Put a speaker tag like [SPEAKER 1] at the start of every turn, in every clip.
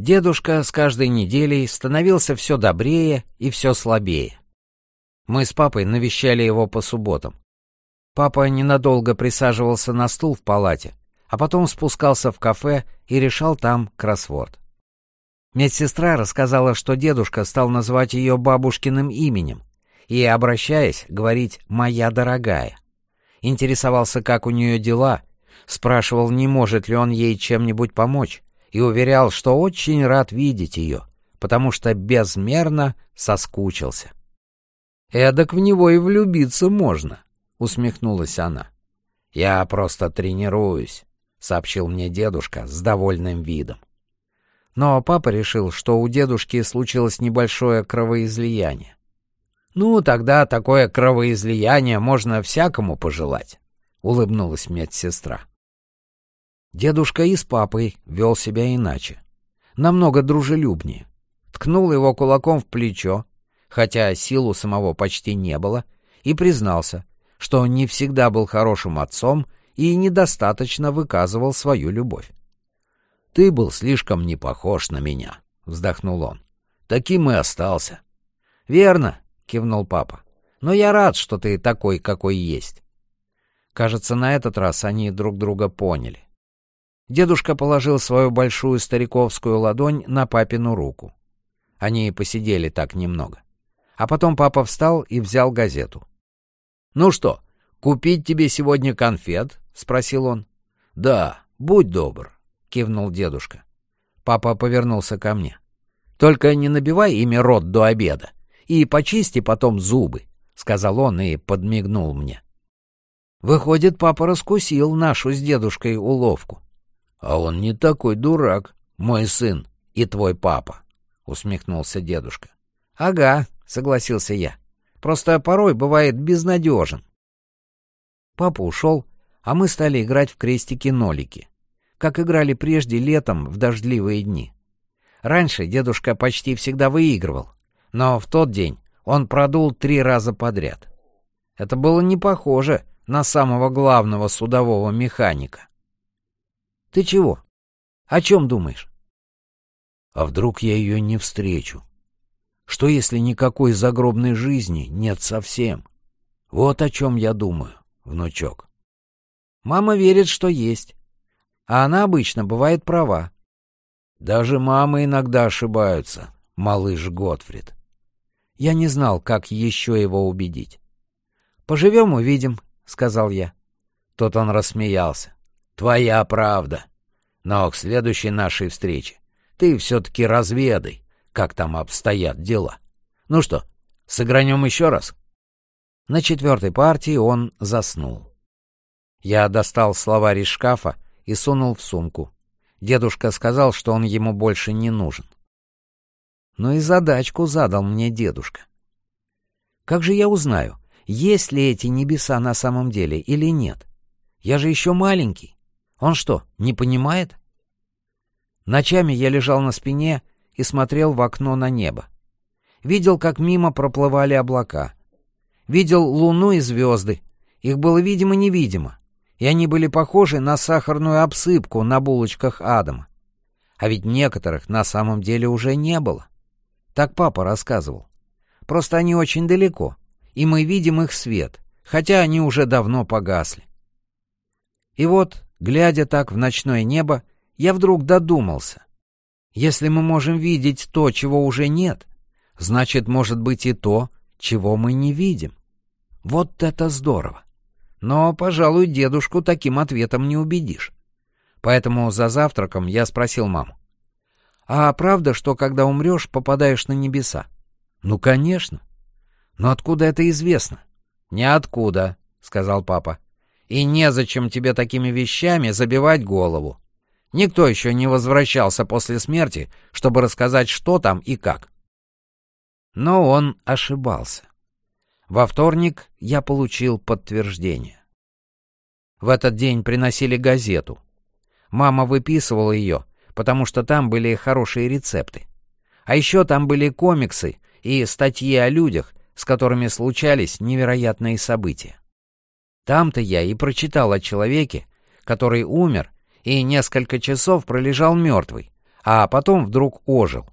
[SPEAKER 1] Дедушка с каждой неделей становился все добрее и все слабее. Мы с папой навещали его по субботам. Папа ненадолго присаживался на стул в палате, а потом спускался в кафе и решал там кроссворд. Медсестра рассказала, что дедушка стал называть ее бабушкиным именем и, обращаясь, говорить «моя дорогая». Интересовался, как у нее дела, спрашивал, не может ли он ей чем-нибудь помочь, и уверял, что очень рад видеть ее, потому что безмерно соскучился. «Эдак в него и влюбиться можно», — усмехнулась она. «Я просто тренируюсь», — сообщил мне дедушка с довольным видом. Но папа решил, что у дедушки случилось небольшое кровоизлияние. «Ну, тогда такое кровоизлияние можно всякому пожелать», — улыбнулась медсестра. Дедушка и с папой вел себя иначе. Намного дружелюбнее. Ткнул его кулаком в плечо, хотя сил у самого почти не было, и признался, что не всегда был хорошим отцом и недостаточно выказывал свою любовь. «Ты был слишком не похож на меня», — вздохнул он. «Таким и остался». «Верно», — кивнул папа. «Но я рад, что ты такой, какой есть». Кажется, на этот раз они друг друга поняли. Дедушка положил свою большую стариковскую ладонь на папину руку. Они посидели так немного. А потом папа встал и взял газету. «Ну что, купить тебе сегодня конфет?» — спросил он. «Да, будь добр», — кивнул дедушка. Папа повернулся ко мне. «Только не набивай ими рот до обеда и почисти потом зубы», — сказал он и подмигнул мне. Выходит, папа раскусил нашу с дедушкой уловку. «А он не такой дурак, мой сын и твой папа», — усмехнулся дедушка. «Ага», — согласился я. «Просто порой бывает безнадежен». Папа ушел, а мы стали играть в крестики-нолики, как играли прежде летом в дождливые дни. Раньше дедушка почти всегда выигрывал, но в тот день он продул три раза подряд. Это было не похоже на самого главного судового механика. Ты чего? О чем думаешь? А вдруг я ее не встречу? Что если никакой загробной жизни нет совсем? Вот о чем я думаю, внучок. Мама верит, что есть. А она обычно бывает права. Даже мамы иногда ошибаются, малыш Готфрид. Я не знал, как еще его убедить. «Поживем — увидим», — сказал я. Тот он рассмеялся. Твоя правда. Но к следующей нашей встрече ты все-таки разведай, как там обстоят дела. Ну что, сыгранем еще раз? На четвертой партии он заснул. Я достал словарь из шкафа и сунул в сумку. Дедушка сказал, что он ему больше не нужен. Но и задачку задал мне дедушка. Как же я узнаю, есть ли эти небеса на самом деле или нет? Я же еще маленький. Он что, не понимает? Ночами я лежал на спине и смотрел в окно на небо. Видел, как мимо проплывали облака. Видел луну и звезды. Их было видимо-невидимо. И они были похожи на сахарную обсыпку на булочках Адама. А ведь некоторых на самом деле уже не было. Так папа рассказывал. Просто они очень далеко, и мы видим их свет, хотя они уже давно погасли. И вот Глядя так в ночное небо, я вдруг додумался. Если мы можем видеть то, чего уже нет, значит, может быть и то, чего мы не видим. Вот это здорово! Но, пожалуй, дедушку таким ответом не убедишь. Поэтому за завтраком я спросил маму. «А правда, что когда умрешь, попадаешь на небеса?» «Ну, конечно». «Но откуда это известно?» «Ниоткуда», — сказал папа. И незачем тебе такими вещами забивать голову. Никто еще не возвращался после смерти, чтобы рассказать, что там и как. Но он ошибался. Во вторник я получил подтверждение. В этот день приносили газету. Мама выписывала ее, потому что там были хорошие рецепты. А еще там были комиксы и статьи о людях, с которыми случались невероятные события. Там-то я и прочитал о человеке, который умер и несколько часов пролежал мертвый, а потом вдруг ожил.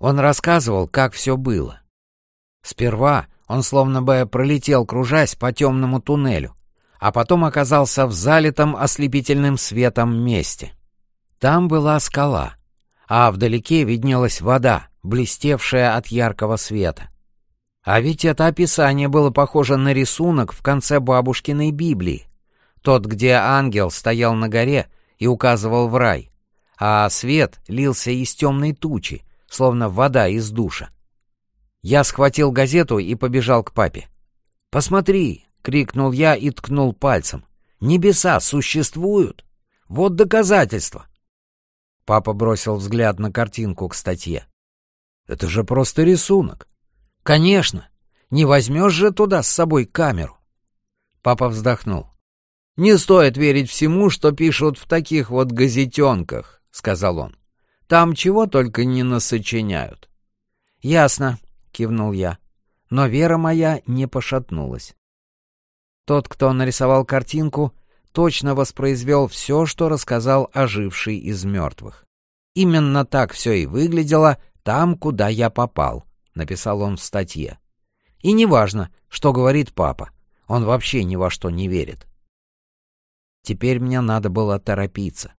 [SPEAKER 1] Он рассказывал, как все было. Сперва он словно бы пролетел, кружась по темному туннелю, а потом оказался в залитом ослепительным светом месте. Там была скала, а вдалеке виднелась вода, блестевшая от яркого света. А ведь это описание было похоже на рисунок в конце бабушкиной Библии, тот, где ангел стоял на горе и указывал в рай, а свет лился из темной тучи, словно вода из душа. Я схватил газету и побежал к папе. «Посмотри!» — крикнул я и ткнул пальцем. «Небеса существуют! Вот доказательство!» Папа бросил взгляд на картинку к статье. «Это же просто рисунок!» «Конечно! Не возьмешь же туда с собой камеру!» Папа вздохнул. «Не стоит верить всему, что пишут в таких вот газетенках», — сказал он. «Там чего только не насочиняют». «Ясно», — кивнул я. Но вера моя не пошатнулась. Тот, кто нарисовал картинку, точно воспроизвел все, что рассказал оживший из мертвых. Именно так все и выглядело там, куда я попал, написал он в статье. И неважно, что говорит папа, он вообще ни во что не верит. Теперь мне надо было торопиться.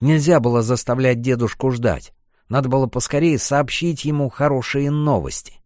[SPEAKER 1] Нельзя было заставлять дедушку ждать. Надо было поскорее сообщить ему хорошие новости.